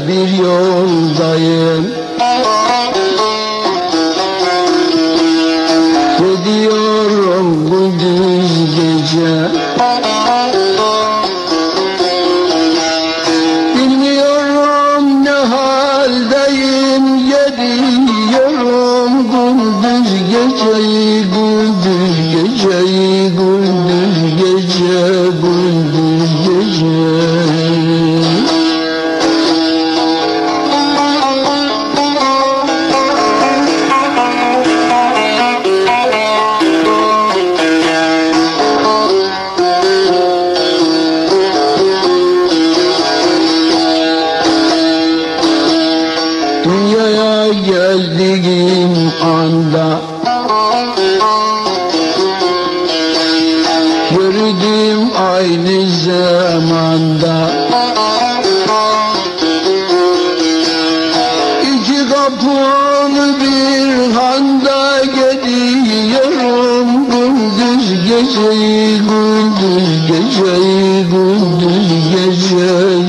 bir yoldayım. Gidiyorum gündüz gece geldiğim anda. Gördüm aynı zamanda. İki kapılı bir handa gidiyorum Gündüz geceyi, gündüz geceyi, gündüz gece,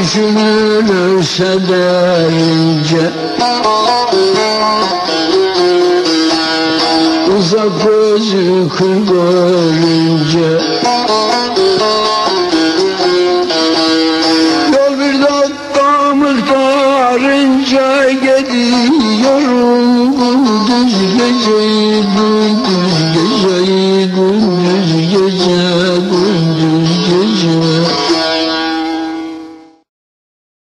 Düşünülürse de ince Uzak gözü kır görünce. Yol bir dakika miktarınca gidiyorum Gündüz geceyi, gündüz geceyi, gündüz geceyi